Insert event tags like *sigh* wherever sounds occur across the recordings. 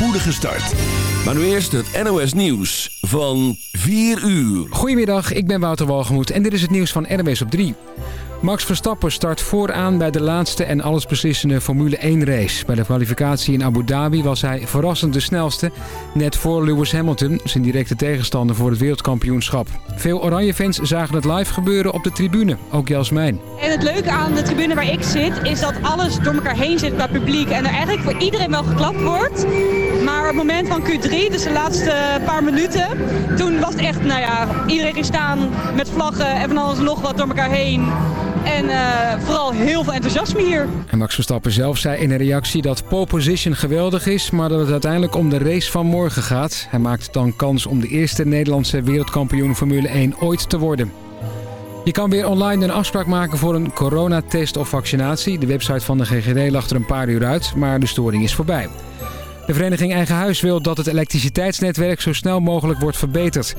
spoedige start. Maar nu eerst het NOS Nieuws van 4 uur. Goedemiddag, ik ben Wouter Walgemoed en dit is het nieuws van NOS op 3. Max Verstappen start vooraan bij de laatste en allesbeslissende Formule 1 race. Bij de kwalificatie in Abu Dhabi was hij verrassend de snelste. Net voor Lewis Hamilton, zijn directe tegenstander voor het wereldkampioenschap. Veel Oranje-fans zagen het live gebeuren op de tribune, ook Jasmijn. En het leuke aan de tribune waar ik zit, is dat alles door elkaar heen zit qua publiek. En er eigenlijk voor iedereen wel geklapt wordt. Maar op het moment van Q3, dus de laatste paar minuten, toen was het echt, nou ja, iedereen ging staan met vlaggen en van alles nog wat door elkaar heen. En uh, vooral heel veel enthousiasme hier. Max Verstappen zelf zei in een reactie dat pole position geweldig is... maar dat het uiteindelijk om de race van morgen gaat. Hij maakt dan kans om de eerste Nederlandse wereldkampioen Formule 1 ooit te worden. Je kan weer online een afspraak maken voor een coronatest of vaccinatie. De website van de GGD lag er een paar uur uit, maar de storing is voorbij. De vereniging Eigen Huis wil dat het elektriciteitsnetwerk zo snel mogelijk wordt verbeterd.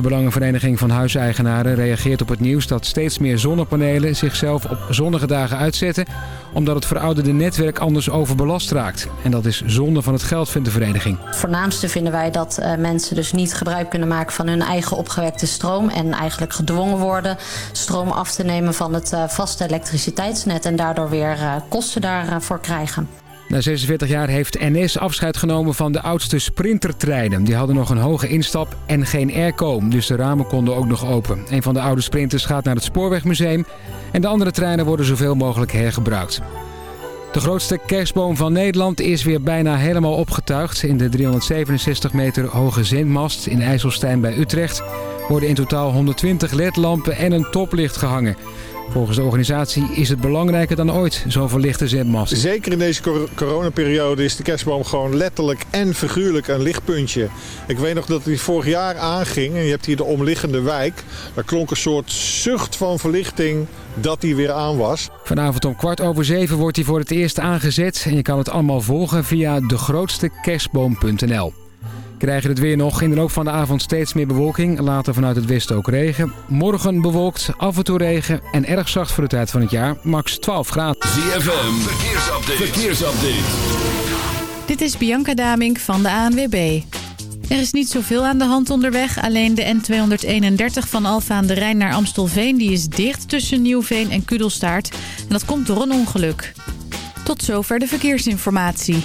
De Belangenvereniging van Huiseigenaren reageert op het nieuws dat steeds meer zonnepanelen zichzelf op zonnige dagen uitzetten... omdat het verouderde netwerk anders overbelast raakt. En dat is zonde van het geld, vindt de vereniging. Het voornaamste vinden wij dat uh, mensen dus niet gebruik kunnen maken van hun eigen opgewekte stroom... en eigenlijk gedwongen worden stroom af te nemen van het uh, vaste elektriciteitsnet... en daardoor weer uh, kosten daarvoor krijgen. Na 46 jaar heeft NS afscheid genomen van de oudste sprintertreinen. Die hadden nog een hoge instap en geen airco, dus de ramen konden ook nog open. Een van de oude sprinters gaat naar het Spoorwegmuseum en de andere treinen worden zoveel mogelijk hergebruikt. De grootste kerstboom van Nederland is weer bijna helemaal opgetuigd. In de 367 meter hoge zendmast in IJsselstein bij Utrecht worden in totaal 120 ledlampen en een toplicht gehangen. Volgens de organisatie is het belangrijker dan ooit, zo'n verlichte zendmast. Zeker in deze cor coronaperiode is de kerstboom gewoon letterlijk en figuurlijk een lichtpuntje. Ik weet nog dat hij vorig jaar aanging en je hebt hier de omliggende wijk. Daar klonk een soort zucht van verlichting dat hij weer aan was. Vanavond om kwart over zeven wordt hij voor het eerst aangezet en je kan het allemaal volgen via degrootstekerstboom.nl. Krijgen het weer nog in de loop van de avond steeds meer bewolking. Later vanuit het westen ook regen. Morgen bewolkt, af en toe regen en erg zacht voor de tijd van het jaar. Max 12 graden. ZFM, verkeersupdate. verkeersupdate. Dit is Bianca Damink van de ANWB. Er is niet zoveel aan de hand onderweg. Alleen de N231 van Alfa aan de Rijn naar Amstelveen... die is dicht tussen Nieuwveen en Kudelstaart. En dat komt door een ongeluk. Tot zover de verkeersinformatie.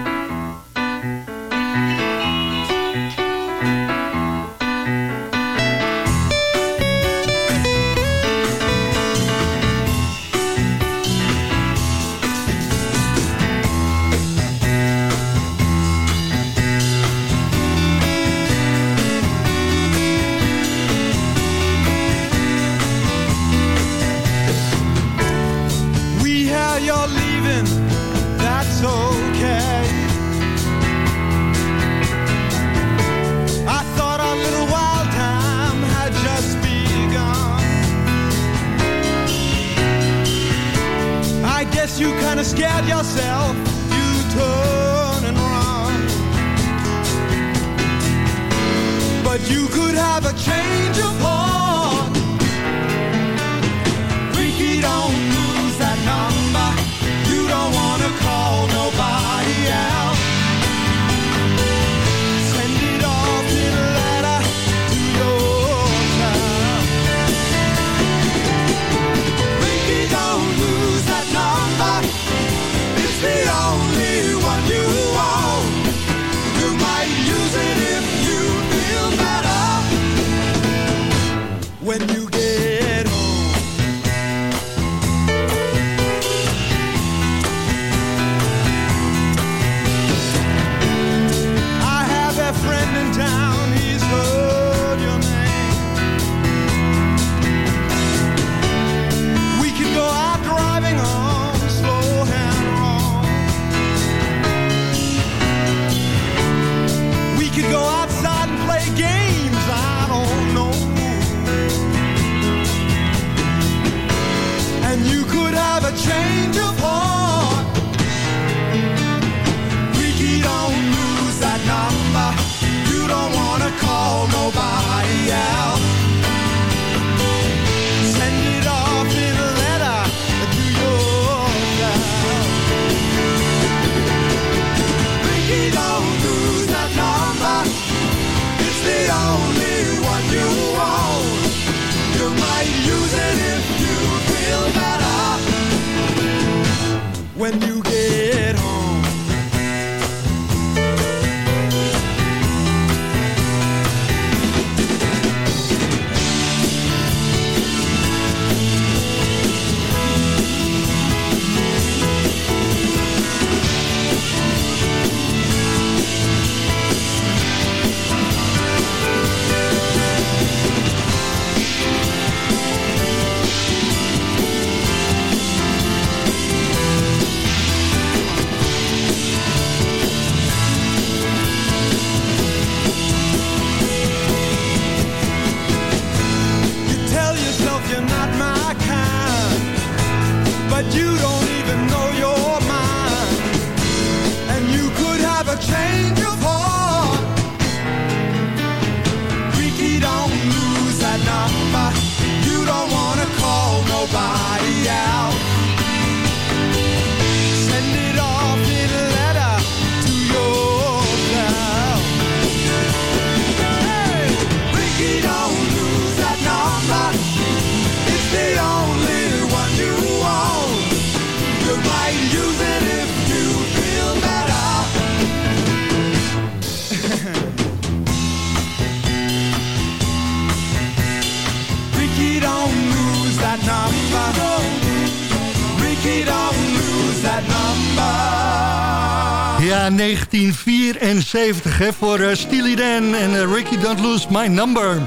1974 hè, voor uh, Steely Dan en uh, Ricky Don't Lose My Number.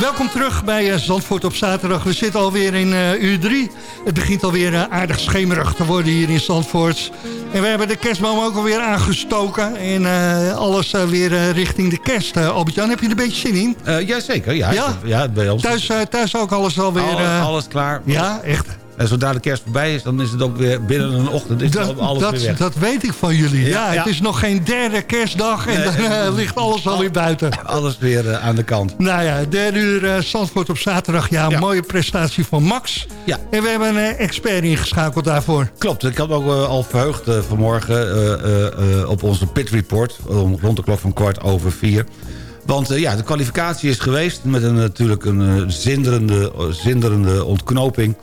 Welkom terug bij uh, Zandvoort op zaterdag. We zitten alweer in uur 3. Het begint alweer aardig schemerig te worden hier in Zandvoort. En we hebben de kerstboom ook alweer aangestoken. En alles weer richting de kerst. Albert-Jan, heb je er een beetje zin in? Jazeker, ja. Ja? ja bij ons. Thuis, thuis ook alles alweer... Alles, alles klaar. Ja, echt. En zodra de kerst voorbij is, dan is het ook weer binnen een ochtend is dat, alles dat, weer weg. Dat weet ik van jullie. Ja, Ja, ja. het is nog geen derde kerstdag en dan uh, ligt alles alweer buiten. *laughs* Alles weer uh, aan de kant. Nou ja, derde uur uh, Zandvoort op zaterdag. Ja, Ja. mooie prestatie van Max. Ja. En we hebben een expert ingeschakeld daarvoor. Klopt, ik had me ook uh, al verheugd uh, vanmorgen uh, op onze pit report... om rond de klok van kwart over vier. Want ja, de kwalificatie is geweest met een, natuurlijk een zinderende, zinderende ontknoping...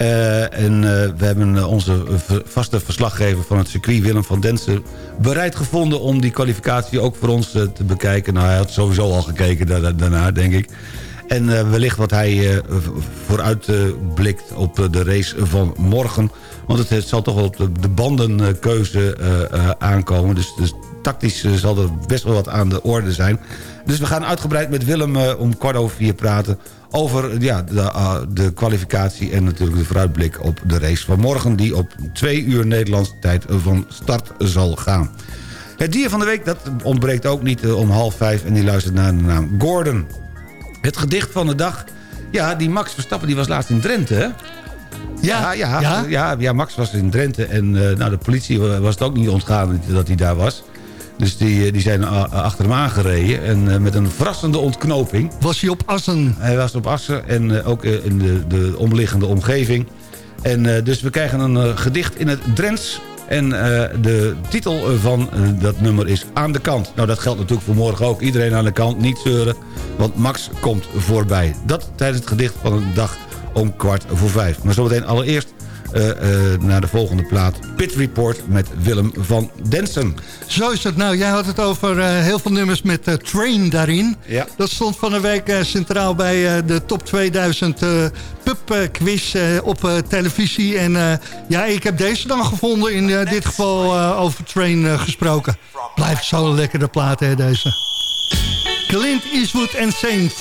Uh, en uh, we hebben onze vaste verslaggever van het circuit, Willem van Densen... bereid gevonden om die kwalificatie ook voor ons te bekijken. Nou, hij had sowieso al gekeken da daarna, denk ik. En wellicht wat hij vooruitblikt op de race van morgen. Want het, zal toch wel op de, de bandenkeuze aankomen. Dus, dus tactisch zal er best wel wat aan de orde zijn. Dus we gaan uitgebreid met Willem om kwart over vier praten over ja, de, uh, de kwalificatie en natuurlijk de vooruitblik op de race van morgen... die op twee uur Nederlandse tijd van start zal gaan. Het dier van de week, dat ontbreekt ook niet uh, om half vijf... en die luistert naar de naam Gordon. Het gedicht van de dag... Ja, die Max Verstappen die was laatst in Drenthe, hè? Ja, ja, ja, ja, ja Max was in Drenthe en uh, nou, de politie was het ook niet ontgaan dat hij daar was... Dus die, die zijn achter hem aangereden. En uh, met een verrassende ontknoping. Was hij op Assen? Hij was op Assen en ook in de, de omliggende omgeving. En dus we krijgen een gedicht in het Drents. En de titel van dat nummer is Aan de kant. Nou, dat geldt natuurlijk voor morgen ook. Iedereen aan de kant, niet zeuren. Want Max komt voorbij. Dat tijdens het gedicht van de dag om kwart voor vijf. Maar zometeen allereerst uh, uh, naar de volgende plaat. Pit Report met Willem van Densen. Zo is het. Nou, jij had het over uh, heel veel nummers met Train daarin. Ja. Dat stond van de week centraal bij de Top 2000 pub quiz op televisie. En ja, ik heb deze dan gevonden. In dit geval over Train gesproken. Blijft zo'n lekkere plaat, hè, deze. Clint Eastwood en Saint.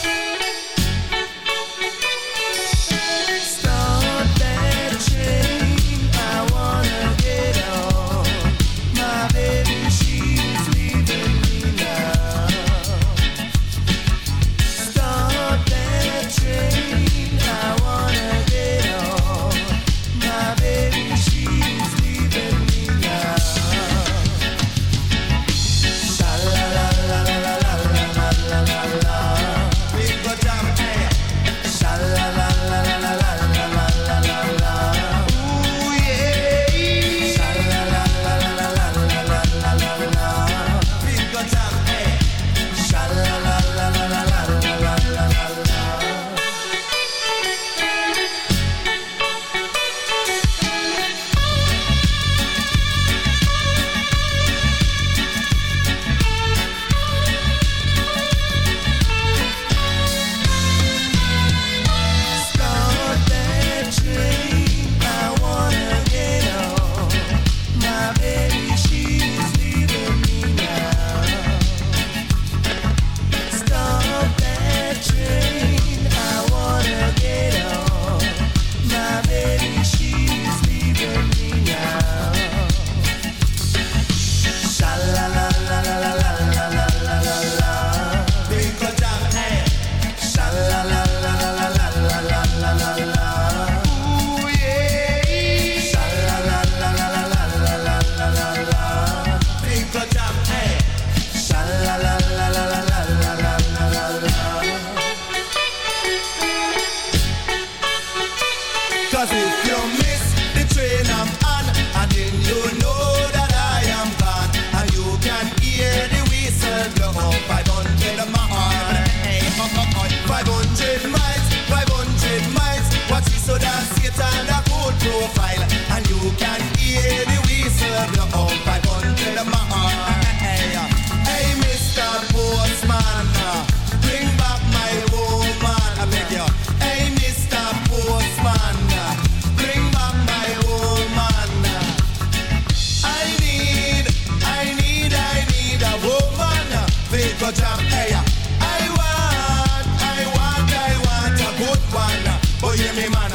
came out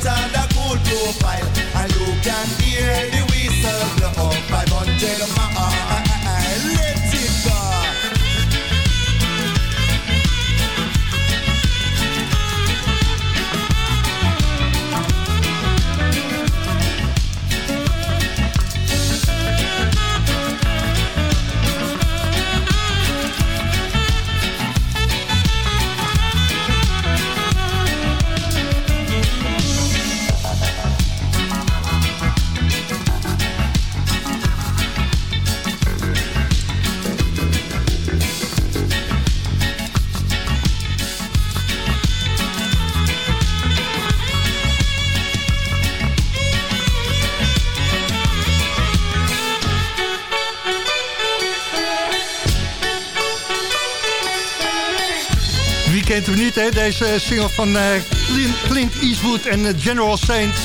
straight and a cool profile. And you can hear the whistle blow. 500 miles. Kent hem niet, hè? Deze single van eh, Clint, Clint Eastwood en eh, General Saints.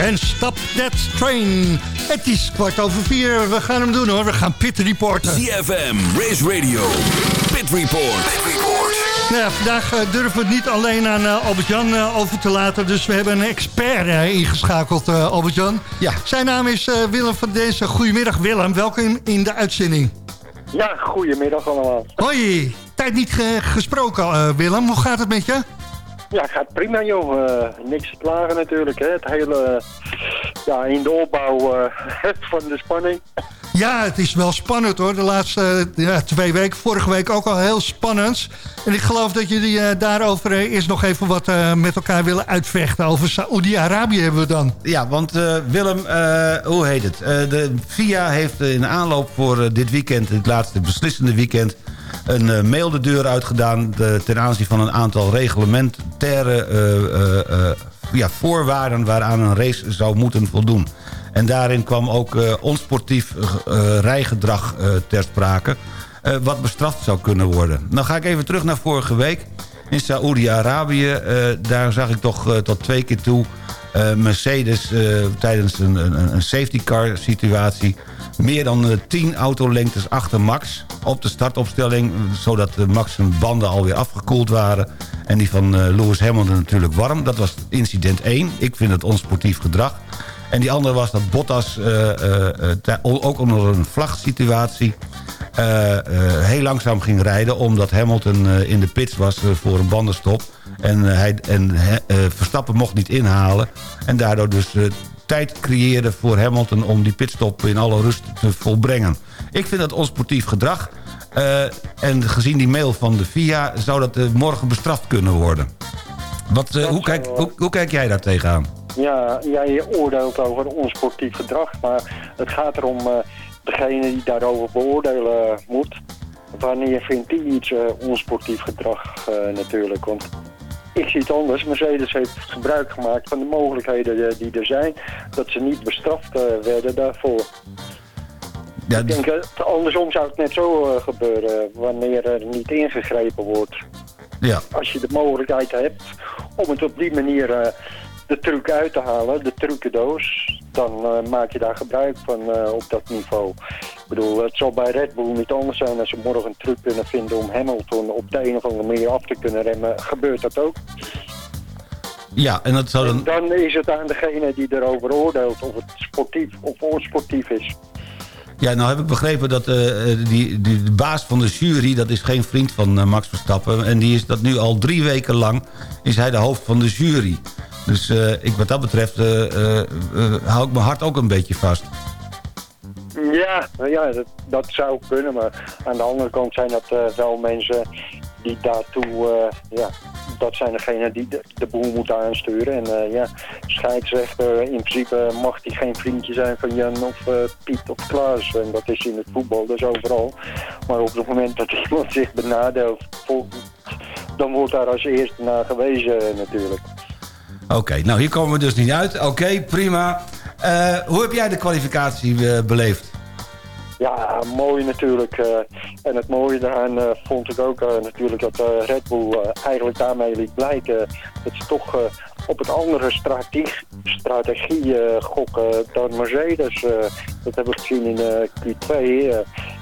En Stop That Train. Het is kwart over vier. We gaan hem doen, hoor. We gaan pit reporten. CFM, Race Radio, Pit Report. Nou ja, vandaag eh, durven we het niet alleen aan eh, Albert-Jan over te laten. Dus we hebben een expert ingeschakeld, eh, Albert-Jan. Ja. Zijn naam is eh, Willem van Dezen. Goedemiddag, Willem. Welkom in de uitzending. Ja, goedemiddag allemaal. Hoi. Tijd niet ge- gesproken, eh, Willem. Hoe gaat het met je? Ja, het gaat prima joh. Eh, niks te klagen natuurlijk. Hè. Het hele, ja, in de opbouw eh, *laughs* van de spanning. Ja, het is wel spannend hoor. De laatste ja, twee weken, vorige week ook al heel spannend. En ik geloof dat jullie eh, daarover eerst nog even wat eh, met elkaar willen uitvechten. Over Saoedi-Arabië hebben we dan. Ja, want eh, Willem, eh, hoe heet het? Eh, de FIA heeft in aanloop voor dit weekend, het laatste beslissende weekend... een eh, mail de deur uitgedaan de, ten aanzien van een aantal reglementaire eh, eh, ja, voorwaarden... waaraan een race zou moeten voldoen. En daarin kwam ook eh, onsportief rijgedrag ter sprake... wat bestraft zou kunnen worden. Nou ga ik even terug naar vorige week. In Saoedi-Arabië, daar zag ik toch tot twee keer toe... eh, Mercedes eh, tijdens een, een, een safety car situatie... meer dan eh, 10 autolengtes achter Max op de startopstelling... zodat eh, Max zijn banden alweer afgekoeld waren... en die van eh, Lewis Hamilton natuurlijk warm. Dat was incident 1. Ik vind het onsportief gedrag. En die andere was dat Bottas eh, eh, eh, ook onder een vlagsituatie... eh, eh, heel langzaam ging rijden... omdat Hamilton eh, in de pits was eh, voor een bandenstop. En, eh, hij, en eh, Verstappen mocht niet inhalen. En daardoor dus eh, tijd creëerde voor Hamilton... om die pitstop in alle rust te volbrengen. Ik vind dat onsportief gedrag. En gezien die mail van de FIA... zou dat morgen bestraft kunnen worden. Wat, hoe, kijk, hoe, hoe kijk jij daar tegenaan? Ja, jij oordeelt over onsportief gedrag, maar het gaat erom degene die daarover beoordelen moet. Wanneer vindt die iets onsportief gedrag natuurlijk? Want ik zie het anders. Mercedes heeft gebruik gemaakt van de mogelijkheden eh, die er zijn. Dat ze niet bestraft eh, werden daarvoor. Ja, Ik denk, eh, andersom zou het net zo eh, gebeuren wanneer er niet ingegrepen wordt. Ja. Als je de mogelijkheid hebt om het op die manier de truc uit te halen, de trucendoos, dan eh, maak je daar gebruik van eh, op dat niveau. Ik bedoel, het zal bij Red Bull niet anders zijn als ze morgen een truc kunnen vinden om Hamilton op de een of andere manier af te kunnen remmen. Gebeurt dat ook? Ja, en dat zou dan... Dan is het aan degene die erover oordeelt of het sportief of onsportief is. Ja, nou heb ik begrepen dat eh, die, die, de baas van de jury... dat is geen vriend van Max Verstappen. En die is dat nu al drie weken lang... is hij de hoofd van de jury. Dus eh, ik, wat dat betreft eh, eh, hou ik mijn hart ook een beetje vast. Ja, nou ja dat, dat zou kunnen, maar aan de andere kant zijn dat wel mensen die daartoe, ja, dat zijn degenen die de, boel moeten aansturen. En ja, scheidsrechter, in principe mag die geen vriendje zijn van Jan of Piet of Klaas. En dat is in het voetbal, dus overal. Maar op het moment dat *laughs* iemand zich benadeelt, dan wordt daar als eerste naar gewezen natuurlijk. Oké, nou hier komen we dus niet uit. Oké, prima. Eh, hoe heb jij de kwalificatie eh, beleefd? Ja, mooi natuurlijk. eh, en het mooie daaraan vond ik ook natuurlijk dat Red Bull eigenlijk daarmee liet blijken dat ze toch op een andere strategie, strategie gokken dan Mercedes. dat hebben we gezien in eh, Q2. eh.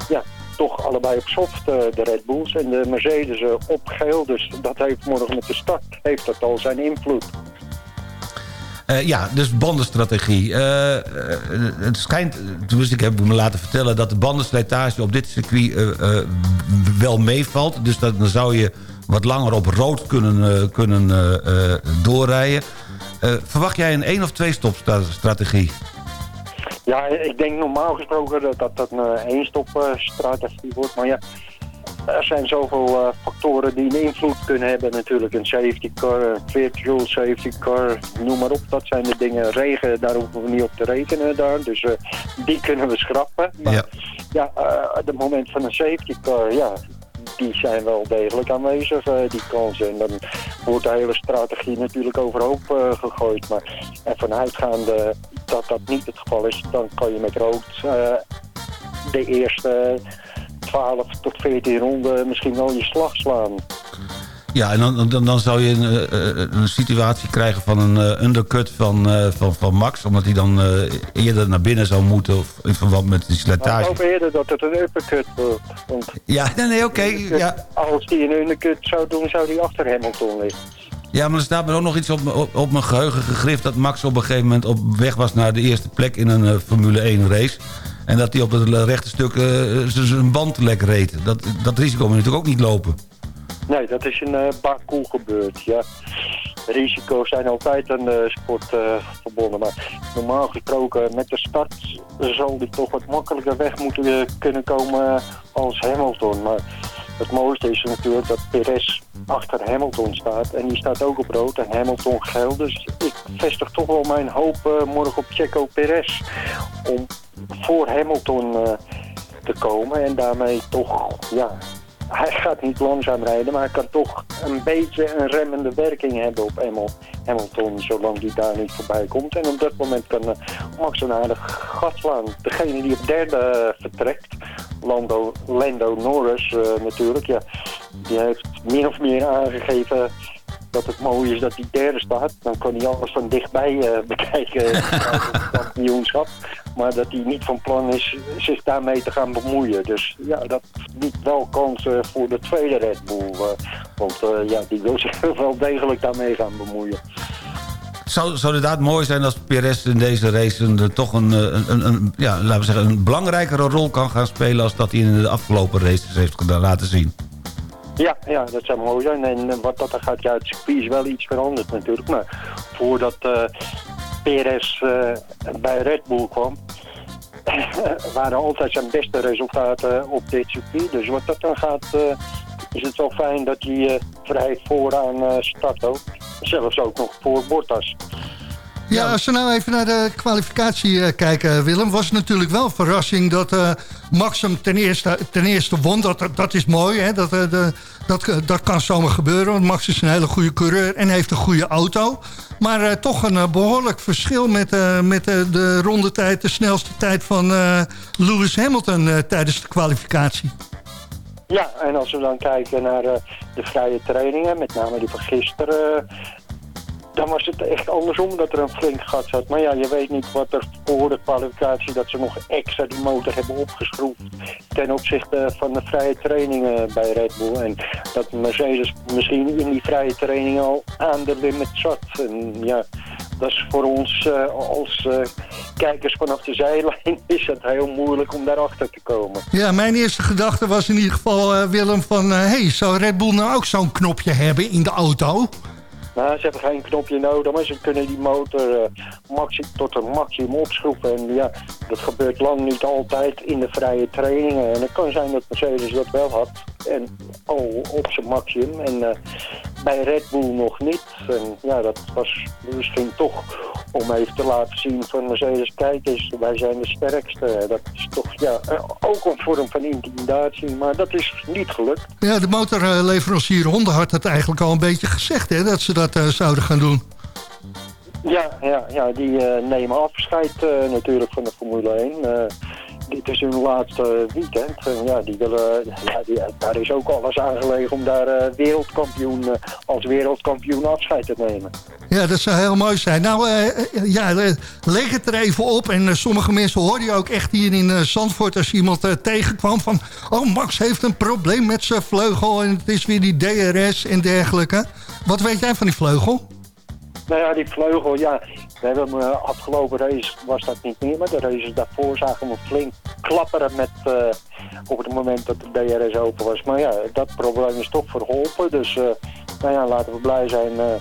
ja, toch allebei op soft de Red Bulls en de Mercedes op geel. Dus dat heeft morgen met de start heeft dat al zijn invloed. Eh, ja, dus bandenstrategie. Eh, eh, het schijnt, dus ik heb me laten vertellen... dat de bandenslijtage op dit circuit wel meevalt. Dus dat, dan zou je wat langer op rood kunnen, kunnen doorrijden. Verwacht jij een één of twee stopstrategie? Ja, ik denk normaal gesproken dat dat, een één-stop-strategie wordt. Maar ja, er zijn zoveel eh, factoren die een invloed kunnen hebben. Natuurlijk een safety car, een virtual safety car, noem maar op. Dat zijn de dingen. Regen, daar hoeven we niet op te rekenen daar. Dus eh, die kunnen we schrappen. Maar Ja. ja, eh, op het moment van een safety car, ja, die zijn wel degelijk aanwezig, die kansen. En dan wordt de hele strategie natuurlijk overhoop gegooid. Maar ervan uitgaande dat dat niet het geval is, dan kan je met rood de eerste 12 tot 14 ronden misschien wel je slag slaan. Ja, en dan, dan, dan zou je een, eh, eh, een situatie krijgen van een eh, undercut van, van, van Max... omdat hij dan eerder naar binnen zou moeten of in verband met die Maar ik slijtage. hoop eerder dat het een uppercut wordt. Want Ja, *laughs* nee, oké. ja. als die een undercut zou doen, zou die achter Hamilton liggen. ja, maar er staat me ook nog iets op, op, op mijn geheugen gegrift... dat Max op een gegeven moment op weg was naar de eerste plek in een Formule 1 race... en dat hij op het rechte stuk eh, z- zijn band lek reed. Dat, dat risico moet je natuurlijk ook niet lopen. Nee, dat is in uh, Baku gebeurd, ja. Risico's zijn altijd aan de sport eh, verbonden. Maar normaal gesproken met de start zal die toch wat makkelijker weg moeten eh, kunnen komen als Hamilton. Maar het mooiste is natuurlijk dat Perez achter Hamilton staat. En die staat ook op rood en Hamilton geel. Dus ik vestig toch wel mijn hoop eh, morgen op Checo Perez. Om voor Hamilton eh, te komen en daarmee toch, ja, hij gaat niet langzaam rijden, maar hij kan toch een beetje een remmende werking hebben op Hamil- Hamilton, zolang die daar niet voorbij komt. En op dat moment kan eh, Max een aardig gat slaan. Degene die op derde eh, vertrekt, Lando, Lando Norris natuurlijk, ja, die heeft min of meer aangegeven dat het mooi is dat hij derde staat. Dan kan hij alles van dichtbij eh, *laughs* bekijken, het kampioenschap. Maar dat hij niet van plan is zich daarmee te gaan bemoeien. Dus ja, dat biedt wel kansen voor de tweede Red Bull. eh, want eh, ja, die wil zich *laughs* wel degelijk daarmee gaan bemoeien. Zou, zou inderdaad mooi zijn als Perez in deze race... Eh, toch een, eh, een, een, ja, laten we zeggen, een belangrijkere rol kan gaan spelen... als dat hij in de afgelopen races heeft laten zien. Ja, ja, dat zou mooi zijn. En eh, wat dat er gaat, ja, het circuit is wel iets veranderd natuurlijk. Maar voordat eh Perez eh, bij Red Bull kwam, *coughs* waren altijd zijn beste resultaten op dit circuit. Dus wat dat dan gaat, is het wel fijn dat hij vrij vooraan start ook. Zelfs ook nog voor Bottas. Ja, als we nou even naar de kwalificatie eh, kijken, Willem... was het natuurlijk wel een verrassing dat eh, Max hem ten eerste, ten eerste won. Dat, dat is mooi, hè? Dat, eh, de, dat, dat kan zomaar gebeuren. Want Max is een hele goede coureur en heeft een goede auto. Maar eh, toch een eh, behoorlijk verschil met, eh, met de rondetijd... de snelste tijd van eh, Lewis Hamilton eh, tijdens de kwalificatie. Ja, en als we dan kijken naar eh, de vrije trainingen, met name die van gisteren, dan was het echt andersom dat er een flink gat zat. Maar ja, je weet niet wat er voor de kwalificatie, dat ze nog extra die motor hebben opgeschroefd ten opzichte van de vrije trainingen bij Red Bull. En dat Mercedes misschien in die vrije trainingen al aan de limit zat. En ja, dat is voor ons eh, als eh, kijkers vanaf de zijlijn *laughs* is het heel moeilijk om daarachter te komen. Ja, mijn eerste gedachte was in ieder geval, eh, Willem, van... eh, hey, zou Red Bull nou ook zo'n knopje hebben in de auto? Nou, ze hebben geen knopje nodig, maar ze kunnen die motor eh, tot een maximum opschroeven. En ja, dat gebeurt lang niet altijd in de vrije trainingen. En het kan zijn dat Mercedes dat wel had. En al op zijn maximum. En eh, bij Red Bull nog niet. En ja, dat was misschien toch om even te laten zien van Mercedes, kijk eens, wij zijn de sterkste. Dat is toch ja, ook een vorm van intimidatie, maar dat is niet gelukt. Ja, de motorleverancier Honda had het eigenlijk al een beetje gezegd, hè, dat ze dat eh, zouden gaan doen. Ja, ja, ja die eh, nemen afscheid natuurlijk van de Formule 1. Dit is hun laatste weekend. En ja, die willen, ja, die, daar is ook alles aan gelegen om daar eh, wereldkampioen, eh, als wereldkampioen afscheid te nemen. Ja, dat zou heel mooi zijn. Nou, eh, ja, leg het er even op. En sommige mensen hoorden je ook echt hier in Zandvoort... als iemand tegenkwam van... oh, Max heeft een probleem met zijn vleugel... en het is weer die DRS en dergelijke. Wat weet jij van die vleugel? Nou ja, die vleugel, ja. We hebben hem eh, afgelopen race was dat niet meer, maar de races daarvoor zagen we flink klapperen met, eh, op het moment dat de DRS open was. Maar ja, dat probleem is toch verholpen. Dus uh, nou ja, laten we blij zijn *laughs*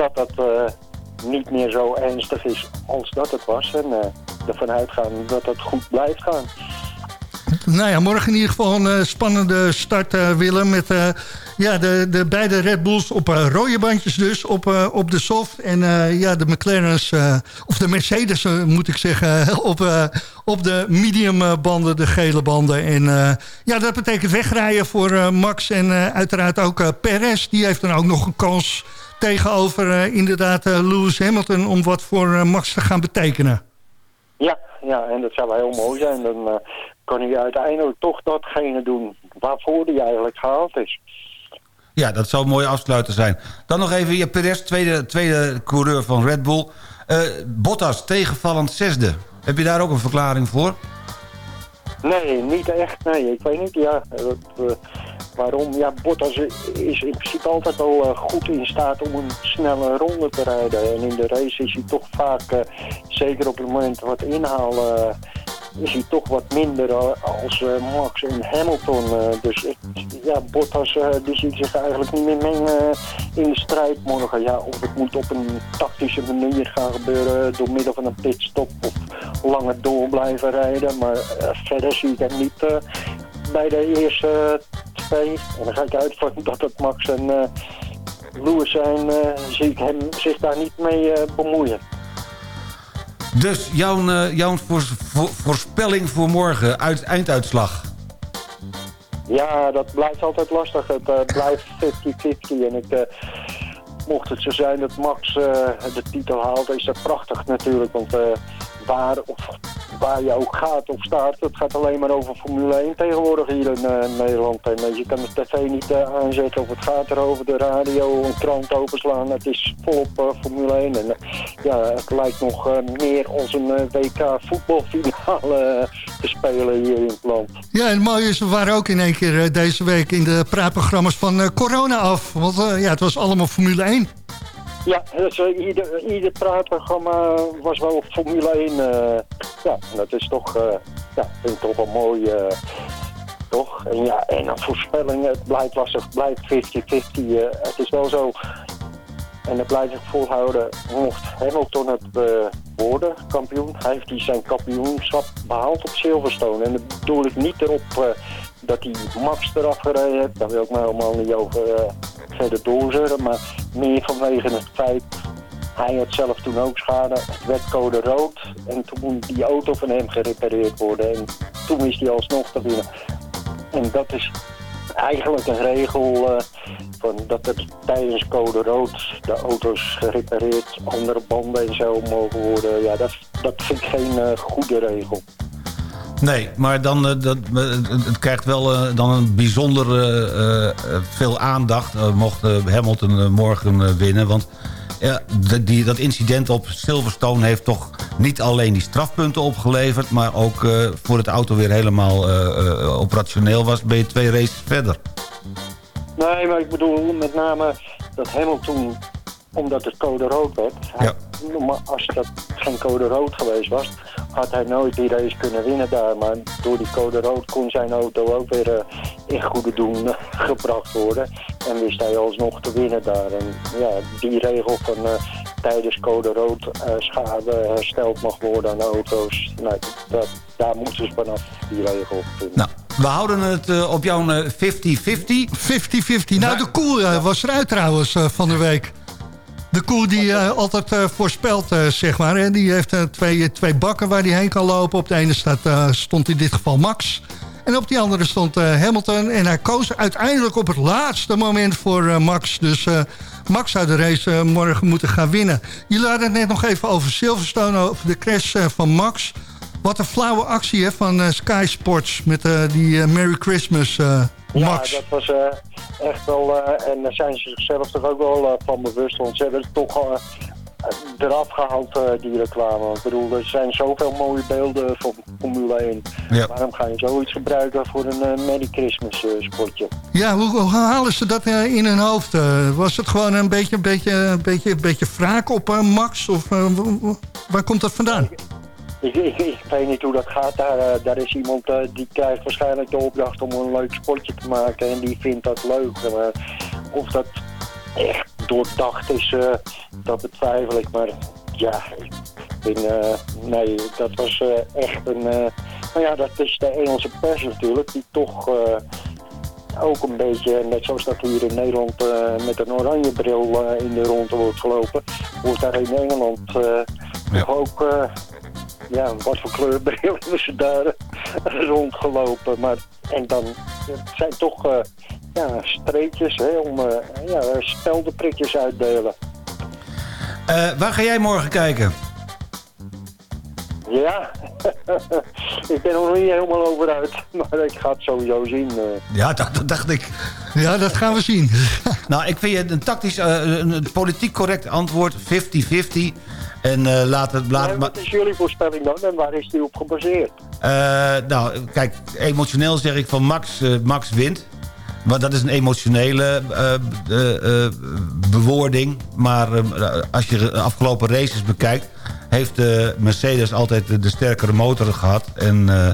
dat dat niet meer zo ernstig is als dat het was. En ervan uitgaan dat het goed blijft gaan. Nou ja, morgen in ieder geval een uh, spannende start, uh, Willem. Met uh, ja, de, de beide Red Bulls op rode bandjes dus, op, op de soft. En ja, de McLaren's, of de Mercedes moet ik zeggen, *laughs* op, op de medium banden, de gele banden. En ja, dat betekent wegrijden voor Max en uiteraard ook Perez. Die heeft dan ook nog een kans tegenover inderdaad Lewis Hamilton... om wat voor Max te gaan betekenen. Ja, ja, en dat zou wel heel mooi zijn. Dan kan hij uiteindelijk toch datgene doen waarvoor hij eigenlijk gehaald is. Ja, dat zou een mooie afsluiter zijn. Dan nog even je Perez, tweede, tweede coureur van Red Bull. Uh, Bottas, tegenvallend zesde. Heb je daar ook een verklaring voor? Nee, niet echt. Nee, ik weet niet. Ja, dat, uh, waarom? Ja, Bottas is in principe altijd al uh, goed in staat om een snelle ronde te rijden. En in de race is hij toch vaak, zeker op het moment wat inhalen, is hij toch wat minder als Max en Hamilton. dus ja, Bottas die ziet zich eigenlijk niet meer mengen in de strijd morgen. Ja, of het moet op een tactische manier gaan gebeuren door middel van een pitstop of langer door blijven rijden. Maar verder zie ik hem niet bij de eerste twee. En dan ga ik uit van dat het Max en Lewis zijn, zie ik hem zich daar niet mee bemoeien. Dus jouw, jouw voor, voor, voorspelling voor morgen, uit, einduitslag? Ja, dat blijft altijd lastig. Het blijft 50-50 en ik mocht het zo zijn dat Max de titel haalt, is dat prachtig natuurlijk. Want waar, of, waar je ook gaat of staat, het gaat alleen maar over Formule 1 tegenwoordig hier in uh, Nederland. En uh, je kan de tv niet uh, aanzetten of het gaat er over de radio, een krant openslaan. Het is volop Formule 1. En ja, het lijkt nog meer als een WK voetbalfinale te spelen hier in het land. Ja, en het is, we waren ook in één keer deze week in de praatprogramma's van corona af. Want ja, het was allemaal Formule 1. Ja, dus, ieder, ieder praatprogramma was wel Formule 1. Uh, ja, dat is toch, uh, ja, vind ik toch wel mooi. toch? En ja, en een voorspelling, het blijft lastig, het blijft 50-50. het is wel zo. En dat blijf ik volhouden. Mocht Hamilton het worden, kampioen, hij heeft hij zijn kampioenschap behaald op Silverstone. En dat bedoel ik niet erop dat hij Max eraf gereden heeft. Daar wil ik me helemaal niet over verder doorzeuren. Maar meer vanwege het feit, hij had zelf toen ook schade. Het werd code rood en toen moet die auto van hem gerepareerd worden. En toen is hij alsnog te winnen. En dat is eigenlijk een regel uh, van dat er tijdens code rood de auto's gerepareerd, andere banden en zo mogen worden. Ja, dat, dat vind ik geen uh, goede regel. Nee, maar dan, uh, dat, het krijgt wel dan een bijzonder veel aandacht... mocht Hamilton morgen winnen. Want ja, die, dat incident op Silverstone heeft toch niet alleen die strafpunten opgeleverd... maar ook voor het auto weer helemaal operationeel was... ben je twee races verder. Nee, maar ik bedoel met name dat Hamilton omdat het code rood werd. Hij, ja. Maar als dat geen code rood geweest was, had hij nooit die race kunnen winnen daar. Maar door die code rood kon zijn auto ook weer uh, in goede doen uh, gebracht worden. En wist hij alsnog te winnen daar. En ja, die regel van uh, tijdens code rood schade hersteld mag worden aan auto's. Nou, dat, daar moeten ze vanaf, die regel. Nou. We houden het op jouw 50-50. 50-50. Nou, de koel was eruit trouwens van de week. De koe die uh, altijd uh, voorspelt, uh, zeg maar. Hè? Die heeft twee, twee bakken waar hij heen kan lopen. Op de ene staat, stond in dit geval Max. En op die andere stond Hamilton. En hij koos uiteindelijk op het laatste moment voor Max. Dus Max zou de race morgen moeten gaan winnen. Jullie hadden het net nog even over Silverstone, over de crash van Max. Wat een flauwe actie hè, van Sky Sports met die Merry Christmas Max. Ja, dat was echt wel... en daar zijn ze zichzelf toch ook wel van bewust. Want ze hebben toch eraf gehaald, eh, die reclame. Want Ik bedoel, er zijn zoveel mooie beelden van Formule 1. Ja. Waarom ga je zoiets gebruiken voor een eh, Merry Christmas eh, spotje? Ja, hoe, hoe halen ze dat eh, in hun hoofd? Eh, was het gewoon een beetje, een beetje, een beetje, een beetje wraak op eh, Max? Of eh, waar komt dat vandaan? Ik, ik, ik weet niet hoe dat gaat. Daar, eh, daar is iemand eh, die krijgt waarschijnlijk de opdracht om een leuk spotje te maken. En die vindt dat leuk. Maar of dat echt doordacht is, eh, dat betwijfel ik. Maar ja, ik eh, nee, dat was eh, echt een... eh nou ja, dat is de Engelse pers natuurlijk, die toch... eh, ook een beetje, net zoals dat hier in Nederland eh, met een oranje bril eh, in de ronde wordt gelopen, wordt daar in Engeland eh, toch ook, eh, ja, wat voor kleurbril *laughs* hebben ze daar rondgelopen. Maar, en dan, het zijn toch eh, ja, streepjes hè, om eh ja, speldenprikjes uitdelen. Eh, waar ga jij morgen kijken? Ja, *laughs* ik ben er nog niet helemaal over uit, *laughs* maar ik ga het sowieso zien. eh. Ja, dat, dat dacht ik. Ja, dat gaan we zien. *laughs* nou, ik vind je een tactisch, eh, een, politiek correct antwoord 50-50. En laat het... Wat is jullie voorspelling dan en waar is die op gebaseerd? Nou, kijk, emotioneel zeg ik van Max, Max wint. Want dat is een emotionele bewoording. Maar als je de afgelopen races bekijkt... heeft de Mercedes altijd de, de sterkere motor gehad. En eh,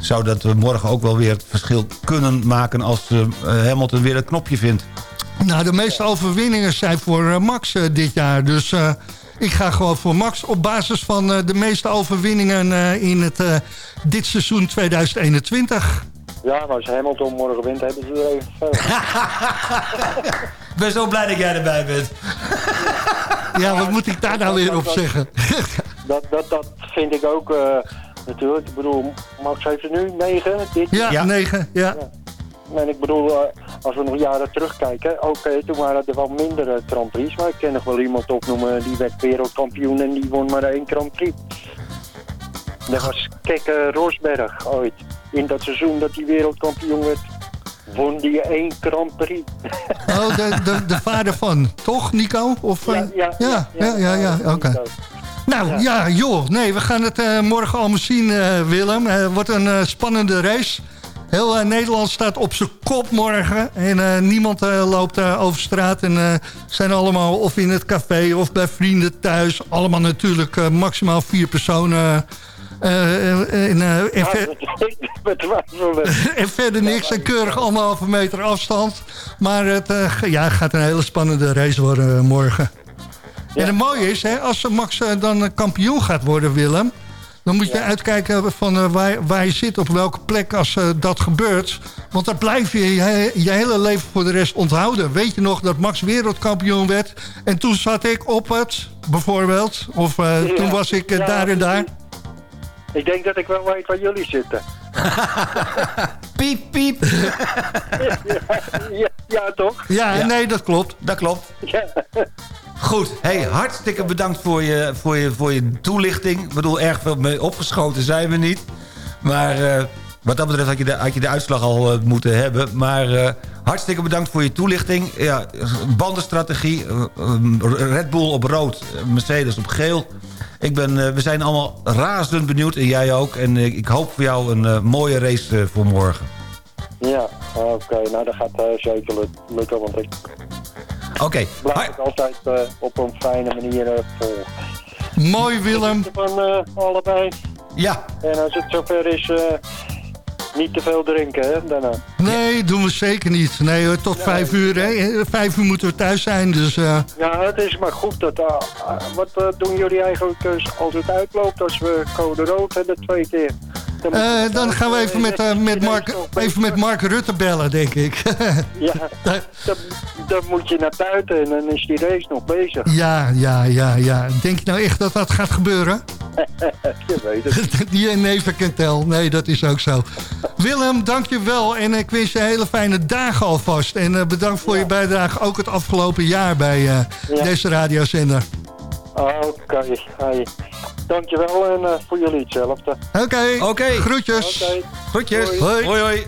zou dat we morgen ook wel weer het verschil kunnen maken... als eh, Hamilton weer het knopje vindt. Nou, de meeste overwinningen zijn voor eh, Max dit jaar. Dus eh, ik ga gewoon voor Max op basis van eh, de meeste overwinningen eh, in het, eh, dit seizoen 2021. Ja, maar als Hamilton morgen wint, hebben ze er even veel. *laughs* Ik ben zo blij dat jij erbij bent. *laughs* Ja, wat moet ik daar nou weer op zeggen? *laughs* Dat, dat, dat vind ik ook eh, natuurlijk. Ik bedoel, Max heeft er nu negen dit Ja, Ja. negen. Ja. En ik bedoel, eh, als we nog jaren terugkijken, oké, toen waren er wel minder eh, Grand Prix. Maar ik kan nog wel iemand opnoemen die werd wereldkampioen en die won maar één Grand Prix. Dat was Kekke Rosberg ooit. In dat seizoen dat hij wereldkampioen werd, won die één Grand Prix. Oh, de, de, de vader van, toch Nico? Of, eh, Ja, ja, ja, ja, ja, ja, oké. Nou ja, joh, nee, we gaan het eh, morgen allemaal zien, eh, Willem. Het wordt een eh, spannende race. Heel eh, Nederland staat op zijn kop morgen. En eh, niemand eh, loopt eh, over straat. En eh, zijn allemaal of in het café of bij vrienden thuis. Allemaal natuurlijk eh, maximaal vier personen. Eh, eh, en, eh, en ver- en *laughs* verder niks. En keurig anderhalve meter afstand. Maar het eh, ja, gaat een hele spannende race worden eh, morgen. En het mooie is, hè, als Max eh, dan eh, kampioen gaat worden, Willem... dan moet je uitkijken van eh, waar, waar je zit, op welke plek als eh, dat gebeurt. Want dat blijf je je, je hele leven voor de rest onthouden. Weet je nog dat Max wereldkampioen werd? En toen zat ik op het, bijvoorbeeld. Of eh, Ja. toen was ik eh, daar en daar. Ik denk dat ik wel weet waar jullie zitten. *laughs* Piep, piep. *laughs* Ja, ja toch? Ja, Ja. nee, dat klopt. Dat klopt. Ja. Goed, hey, hartstikke bedankt voor je, voor, je, voor je toelichting. Ik bedoel, erg veel mee opgeschoten zijn we niet. Maar eh, wat dat betreft had je de, had je de uitslag al eh, moeten hebben. Maar eh, hartstikke bedankt voor je toelichting. Ja, bandenstrategie, Red Bull op rood, Mercedes op geel. Ik ben, eh, we zijn allemaal razend benieuwd en jij ook. En eh, ik hoop voor jou een eh, mooie race eh, voor morgen. Ja, oké. Nou, dat gaat zeker luk- lukken, want ik Oké, blijf het altijd eh, op een fijne manier eh, volgen. Mooi, Willem. Van eh, allebei. Ja. En als het zover is, eh, niet te veel drinken, hè, daarna. Nee, doen we zeker niet. Nee, hoor, tot vijf uur. Hè. Vijf uur moeten we thuis zijn. Dus eh, Ja, het is maar goed dat... eh, eh, wat eh, doen jullie eigenlijk eh, als het uitloopt, als we code rood hebben twee keer? Eh, je dan gaan we even met, eh, met, Mark, even met Mark Rutte bellen, denk ik. Ja, *laughs* dan, dan moet je naar buiten en dan is die race nog bezig. ja, ja, ja, ja. Denk je nou echt dat dat gaat gebeuren? *laughs* je weet het. *laughs* Die neven kent tel. Nee, dat is ook zo. Willem, dank je wel. En ik wens je hele fijne dagen alvast. En eh, bedankt voor je bijdrage ook het afgelopen jaar bij eh, Ja. deze radiozender. Oké, hey. dankjewel en eh, voor jullie hetzelfde. Oké, Oké. groetjes. Groetjes. Hoi. hoi. hoi.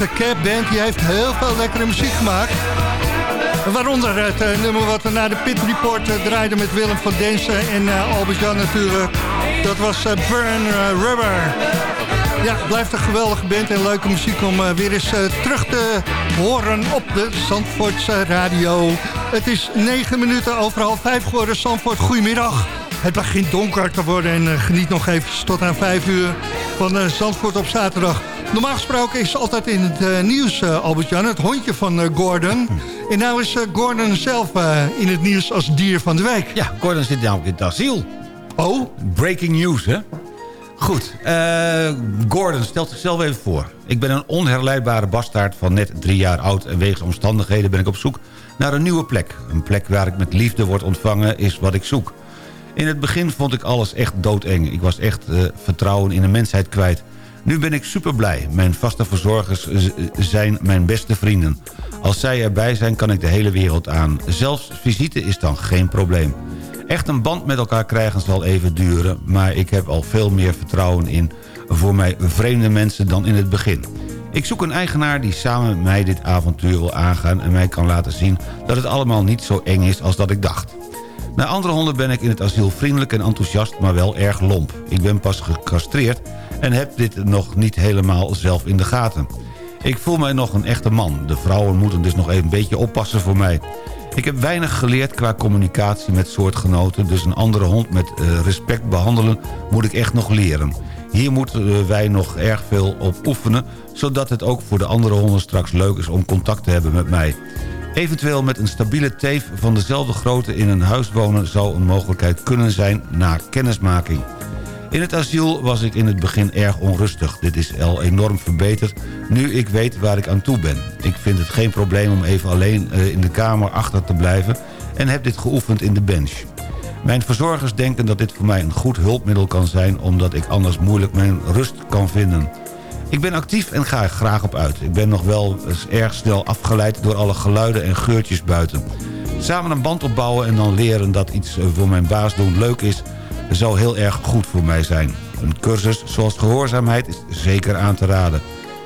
Deze Cap Band die heeft heel veel lekkere muziek gemaakt. Waaronder het eh, nummer wat we naar de Pit Report eh, draaiden met Willem van Densen en uh, Albert-Jan natuurlijk. Dat was Burn Rubber. Ja, blijft een geweldige band en leuke muziek om weer eens terug te horen op de Zandvoortse radio. Het is negen minuten over half vijf geworden. Zandvoort, goedemiddag. Het begint donker te worden en geniet nog even tot aan vijf uur van Zandvoort op zaterdag. Normaal gesproken is altijd in het eh, nieuws, eh, Albert-Jan, het hondje van eh, Gordon. En nou is Gordon zelf in het nieuws als dier van de week. Ja, Gordon zit namelijk in het asiel. Oh? Breaking news, hè? Goed, Gordon stelt zichzelf even voor. Ik ben een onherleidbare bastaard van net drie jaar oud... en wegens omstandigheden ben ik op zoek naar een nieuwe plek. Een plek waar ik met liefde word ontvangen is wat ik zoek. In het begin vond ik alles echt doodeng. Ik was echt vertrouwen in de mensheid kwijt. Nu ben ik super blij. Mijn vaste verzorgers zijn mijn beste vrienden. Als zij erbij zijn kan ik de hele wereld aan. Zelfs visite is dan geen probleem. Echt een band met elkaar krijgen zal even duren... maar ik heb al veel meer vertrouwen in voor mij vreemde mensen dan in het begin. Ik zoek een eigenaar die samen met mij dit avontuur wil aangaan... en mij kan laten zien dat het allemaal niet zo eng is als dat ik dacht. Naar andere honden ben ik in het asiel vriendelijk en enthousiast, maar wel erg lomp. Ik ben pas gecastreerd en heb dit nog niet helemaal zelf in de gaten. Ik voel mij nog een echte man. De vrouwen moeten dus nog even een beetje oppassen voor mij. Ik heb weinig geleerd qua communicatie met soortgenoten... dus een andere hond met eh, respect behandelen moet ik echt nog leren. Hier moeten wij nog erg veel op oefenen... zodat het ook voor de andere honden straks leuk is om contact te hebben met mij. Eventueel met een stabiele teef van dezelfde grootte in een huis wonen... zou een mogelijkheid kunnen zijn na kennismaking. In het asiel was ik in het begin erg onrustig. Dit is al enorm verbeterd nu ik weet waar ik aan toe ben. Ik vind het geen probleem om even alleen eh, in de kamer achter te blijven... en heb dit geoefend in de bench. Mijn verzorgers denken dat dit voor mij een goed hulpmiddel kan zijn... omdat ik anders moeilijk mijn rust kan vinden. Ik ben actief en ga er graag op uit. Ik ben nog wel erg snel afgeleid door alle geluiden en geurtjes buiten. Samen een band opbouwen en dan leren dat iets voor mijn baas doen leuk is... zou heel erg goed voor mij zijn. Een cursus zoals gehoorzaamheid is zeker aan te raden.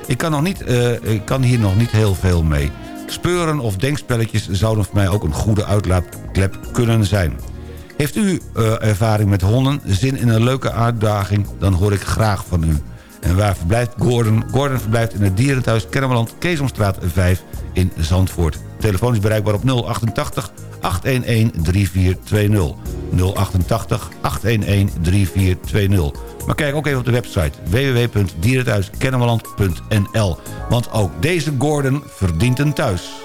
Ik kan, nog niet, eh, kan hier nog niet heel veel mee. Speuren of denkspelletjes zouden voor mij ook een goede uitlaatklep kunnen zijn. Heeft u eh, ervaring met honden, zin in een leuke uitdaging... dan hoor ik graag van u. En waar verblijft Gordon? Gordon verblijft in het dierenthuis Kennemerland, Keesomstraat 5 in Zandvoort. Telefoon is bereikbaar op 088 811 3420. 088 811 3420. Maar kijk ook even op de website www.dierenthuiskennemerland.nl. Want ook deze Gordon verdient een thuis.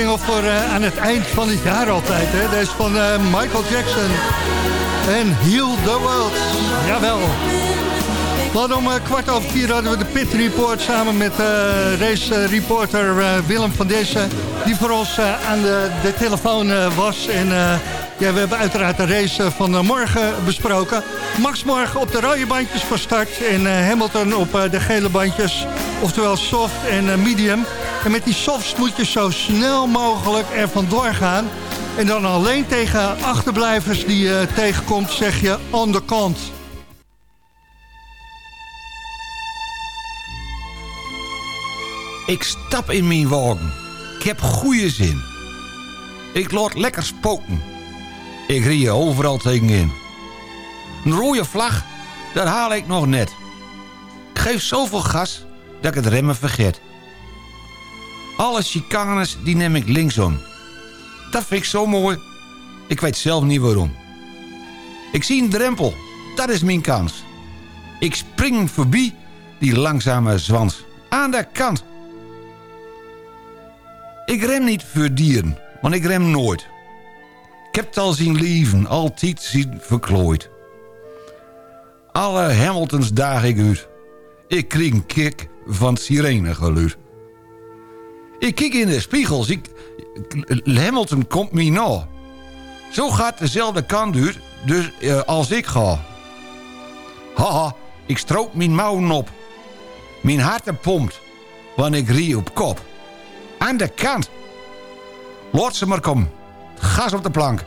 single voor eh, aan het eind van het jaar altijd. Hè? Deze van eh, Michael Jackson. En Heal the World. Jawel. Want om eh, kwart over vier hadden we de Pit Report samen met race reporter Willem van Dessen. Die voor ons aan de, de telefoon was. En ja, we hebben uiteraard de race van morgen besproken. Max morgen op de rode bandjes van start. En Hamilton op de gele bandjes. Oftewel soft en medium. En met die softs moet je zo snel mogelijk er vandoor gaan. En dan alleen tegen achterblijvers die je tegenkomt zeg je on the kant. Ik stap in mijn wagen. Ik heb goede zin. Ik laat lekker spoken. Ik rie overal tegenin. Een rode vlag, dat haal ik nog net. Ik geef zoveel gas dat ik het remmen vergeet. Alle chicanes die neem ik linksom. Dat vind ik zo mooi. Ik weet zelf niet waarom. Ik zie een drempel. Dat is mijn kans. Ik spring voorbij die langzame zwans. Aan de kant. Ik rem niet voor dieren, want ik rem nooit. Ik heb het al zien leven, altijd zien verklooid. Alle Hamiltons daag ik uit. Ik kreeg een kick van het sirenegeluid. Ik kijk in de spiegels, ik... Hamilton komt me na. Zo gaat dezelfde kant dus eh, als ik ga. Haha, ik stroop mijn mouwen op. Mijn hart pompt, want ik rie op kop. Aan de kant. Laat ze maar komen. Gas op de plank.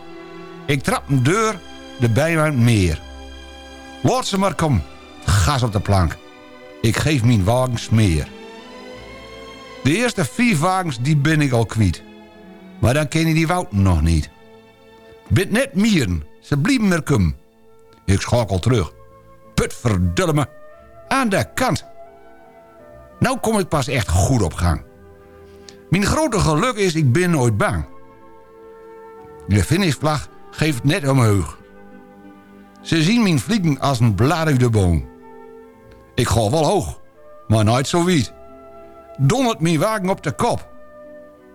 Ik trap een deur, de bijna meer. Laat ze maar komen. Gas op de plank. Ik geef mijn wagens meer. De eerste vier wagens die ben ik al kwijt. Maar dan ken je die wouden nog niet. Bent net mieren. Ze blieben er kom. Ik schakel terug. Put verdulle me. Aan de kant. Nou kom ik pas echt goed op gang. Mijn grote geluk is, ik ben nooit bang. De finishvlag geeft net omhoog. Ze zien mijn vliegen als een blaar uit de boom. Ik ga wel hoog, maar nooit zo wiet. Dondert mijn wagen op de kop.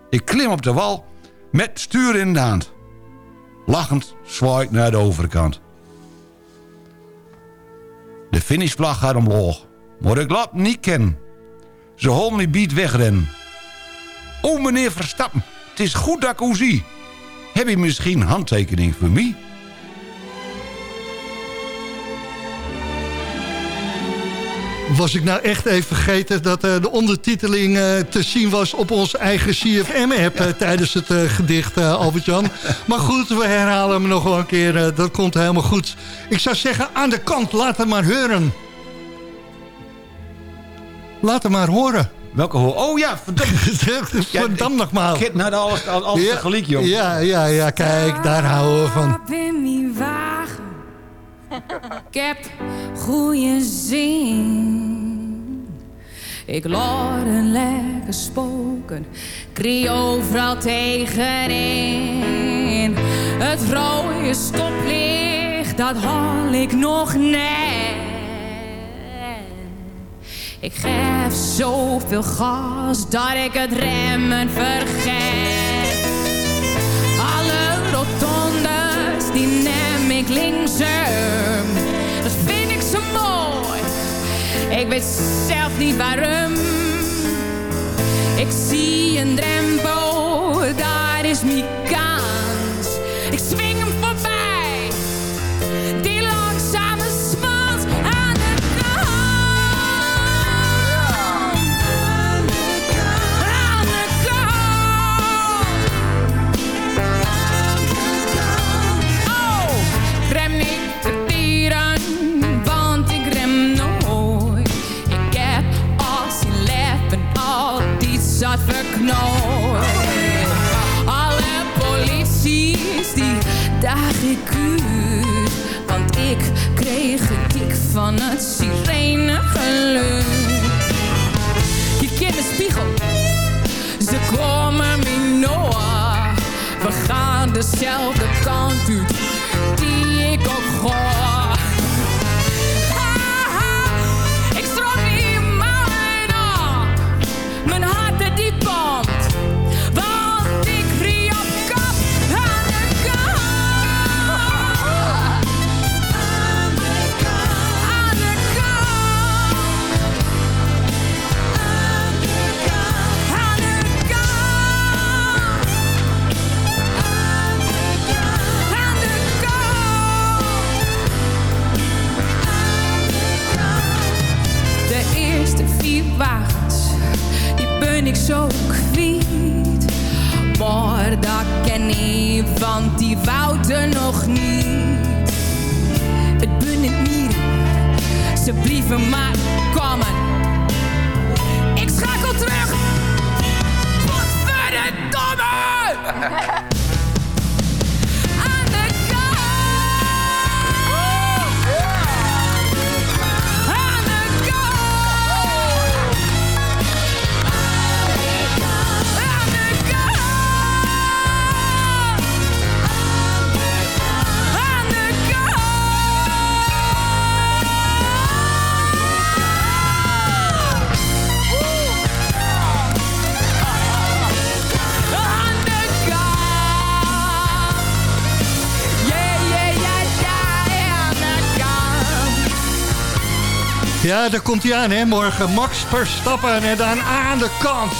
Ik klim op de wal met stuur in de hand. Lachend zwaai ik naar de overkant. De finishvlag gaat omhoog. Maar ik laat niet kennen. Ze hol me biedt wegrennen. O meneer Verstappen, het is goed dat ik u zie. Heb je misschien handtekening voor mij? Was ik nou echt even vergeten dat eh, de ondertiteling eh, te zien was op onze eigen CFM-app... eh, tijdens het eh, gedicht, eh, Albert-Jan. Maar goed, we herhalen hem nog wel een keer. dat komt helemaal goed. Ik zou zeggen, aan de kant, laat hem maar horen. Laat hem maar horen. Welke hoor? Oh ja, verdomme. *laughs* Verdam nogmaals. Kit, nou, alles, alles Ja, tegelijk, joh. Ja, ja, ja, kijk, daar houden we van. Ik heb goede zin. Ik laat een lekker spoken. Krie overal tegenin. Het rode stoplicht, dat haal ik nog net. Ik geef zoveel gas dat ik het remmen vergeet. Alle rotondes, die neem ik linksom. Dat vind ik zo mooi. Ik weet zelf niet waarom. Ik zie een drempel, daar is mijn Alle polities die daag ik uit, want ik kreeg een dik van het sirenegeluid. Je kent de spiegel, ze komen me nooit. We gaan dezelfde kant uit, die ik ook ga. Ja, daar komt hij aan, hè, morgen. Max Verstappen en dan aan de kant.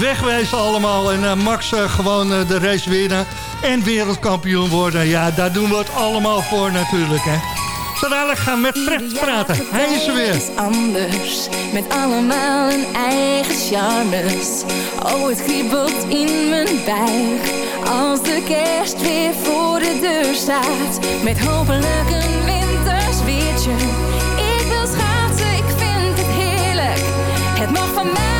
Wegwijzen allemaal en eh, Max eh, gewoon eh, de race winnen en wereldkampioen worden. Ja, daar doen we het allemaal voor natuurlijk, hè. Zo dadelijk gaan we met Fred praten. Hij is er weer. is anders, met allemaal hun eigen charmes. Oh, het kriebelt in mijn buik, als de kerst weer voor de deur staat. Met hopelijk een wintersweertje. Ik Het mag van mij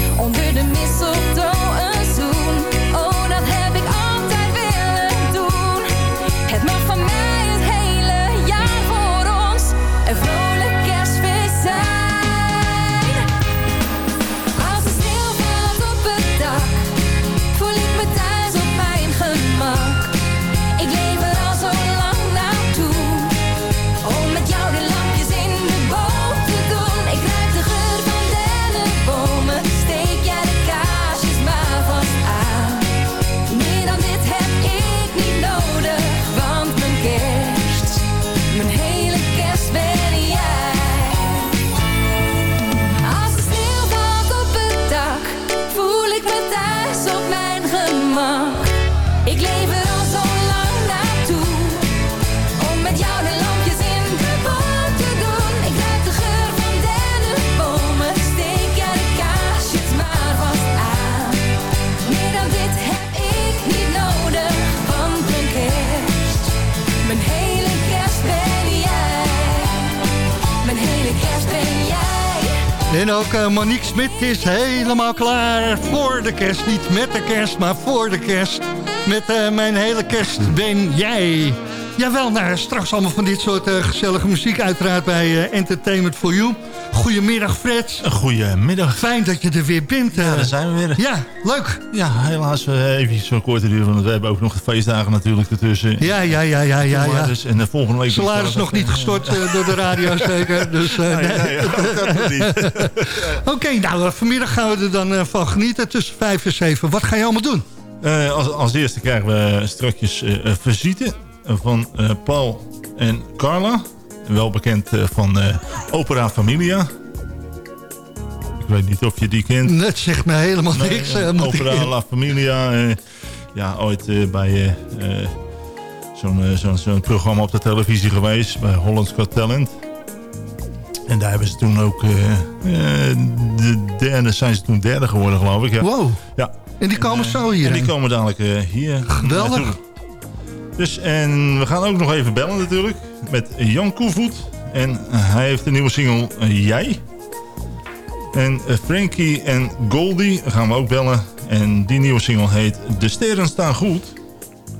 En ook eh, Monique Smit is helemaal klaar voor de kerst. Niet met de kerst, maar voor de kerst. Met eh, mijn hele kerst ben jij. Jawel, nou, straks allemaal van dit soort eh, gezellige muziek uiteraard bij Entertainment for You. Goedemiddag Fred. Goedemiddag. Fijn dat je er weer bent. Ja, eh. daar zijn we weer. Ja, leuk. Ja, helaas even zo'n korte duur, want we hebben ook nog de feestdagen natuurlijk ertussen. Ja, ja, ja, ja, ja. ja. Dus, en de volgende week... Salaris nog niet gestort eh, door de radio *laughs* zeker. Dus, eh, Nee, dat niet. *laughs* Oké, nou, vanmiddag gaan we er dan van genieten tussen vijf en zeven. Wat ga je allemaal doen? Als, als eerste krijgen we strakjes een visite van Paul en Carla. Wel bekend eh, van eh, Opera Familia. Ik weet niet of je die kent. Dat zegt me helemaal niks. eh, Opera La Familia. ja, ooit bij zo'n zo'n zo'n programma op de televisie geweest. Bij Holland's Got Talent. En daar hebben ze toen ook... de derde, zijn ze toen derde geworden, geloof ik. Ja. Wow. Ja. En die komen zo hier. En die komen dadelijk hier. Geweldig. naartoe. Dus, en we gaan ook nog even bellen natuurlijk. Met Jan Koevoet. En hij heeft een nieuwe single eh, Jij. En eh, Frankie en Goldie gaan we ook bellen. En die nieuwe single heet De Sterren Staan Goed.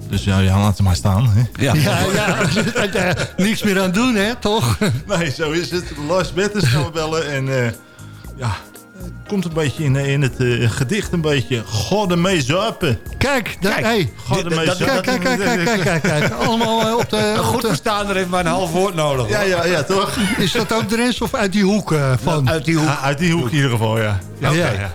Dus ja, ja laat ze maar staan. Hè? Ja, ja, ja, niks meer aan doen, hè, toch? *laughs* Nee, zo is het. Lars Betters gaan we bellen. En eh, ja, komt een beetje in, in het eh, gedicht een beetje... God mee zuipen. Kijk, daar, Kijk, hey. God ermee Kijk, zuipen. kijk, kijk, kijk, kijk, kijk, kijk. Allemaal eh, op de... *laughs* Een op goed de- verstaander heeft maar een half woord nodig. Ja, ja, ja, toch? Is dat ook Drens of uit die hoek eh, van? Uit die hoek. Ja, uit die hoek in ieder geval, ja. Ja, oké, Ja.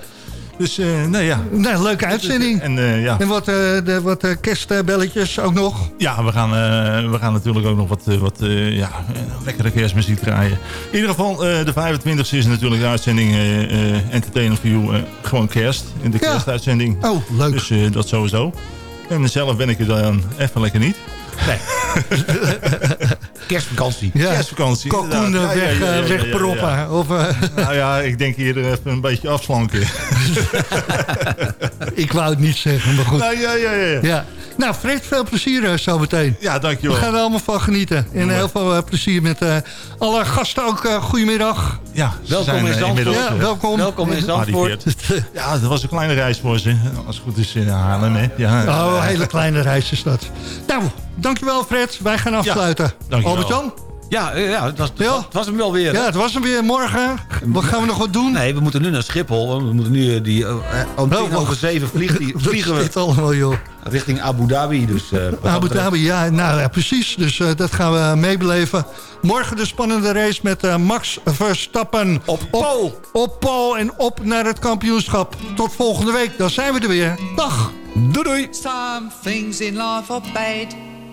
Dus, eh nee, ja. Nee, leuke uitzending. En eh, ja. En wat, eh, de, wat kerstbelletjes ook nog. Ja, we gaan, we gaan natuurlijk ook nog wat, wat ja, lekkere kerstmuziek draaien. In ieder geval, de 25e is natuurlijk de uitzending Entertainment You. eh, gewoon kerst, in de Ja. kerstuitzending. Oh, leuk. Dus dat sowieso. En zelf ben ik er dan even lekker niet. Nee. *laughs* Kerstvakantie. Ja. Kerstvakantie. Kalkoen Ja, ja, weg, ja, ja, eh, ja, wegproppen. ja, ja. Of, eh, Nou ja, ik denk hier even een beetje afslanken. *laughs* ik wou het niet zeggen, maar goed. Nou, ja, ja, ja. ja. Ja. Nou, Fred, veel plezier eh, zometeen. Ja, We dankjewel. gaan er allemaal van genieten. En heel veel plezier met eh, alle gasten ook. eh goedemiddag. Ja, Welkom zijn, in Zandvoort. Ja, welkom. Welkom in Zandvoort. Ja, dat was een kleine reis voor ze. Als het goed is in Haarlem, hè. Ja, Oh, een hele kleine reis is dat. Nou, dankjewel Fred. Wij gaan afsluiten. dankjewel. Albert-Jan? Ja, eh, ja dat, was, Ja. dat was hem wel weer. hè? Ja, het was hem weer morgen. Wat gaan we nog wat doen? Nee, we moeten nu naar Schiphol. We moeten nu eh, die, eh, om tien over zeven vliegen, die, *laughs* vliegen we dit allemaal, joh? richting Abu Dhabi. Dus, eh, dat Abu Dhabi, ja, nou ja, precies. Dus eh, dat gaan we meebeleven. Morgen de spannende race met eh, Max Verstappen. Op Paul. Op Paul en op naar het kampioenschap. Tot volgende week, dan zijn we er weer. Dag. Doei doei. Some things in life are bad.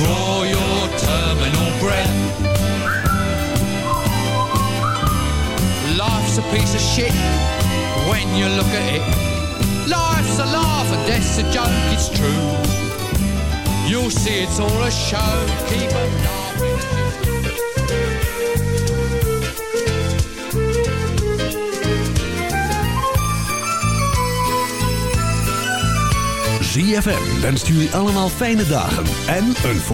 Draw your terminal breath. Life's a piece of shit when you look at it. Life's a laugh and death's a joke, it's true. You'll see it's all a show. Keep 'em laughing. ZFM wenst jullie allemaal fijne dagen en een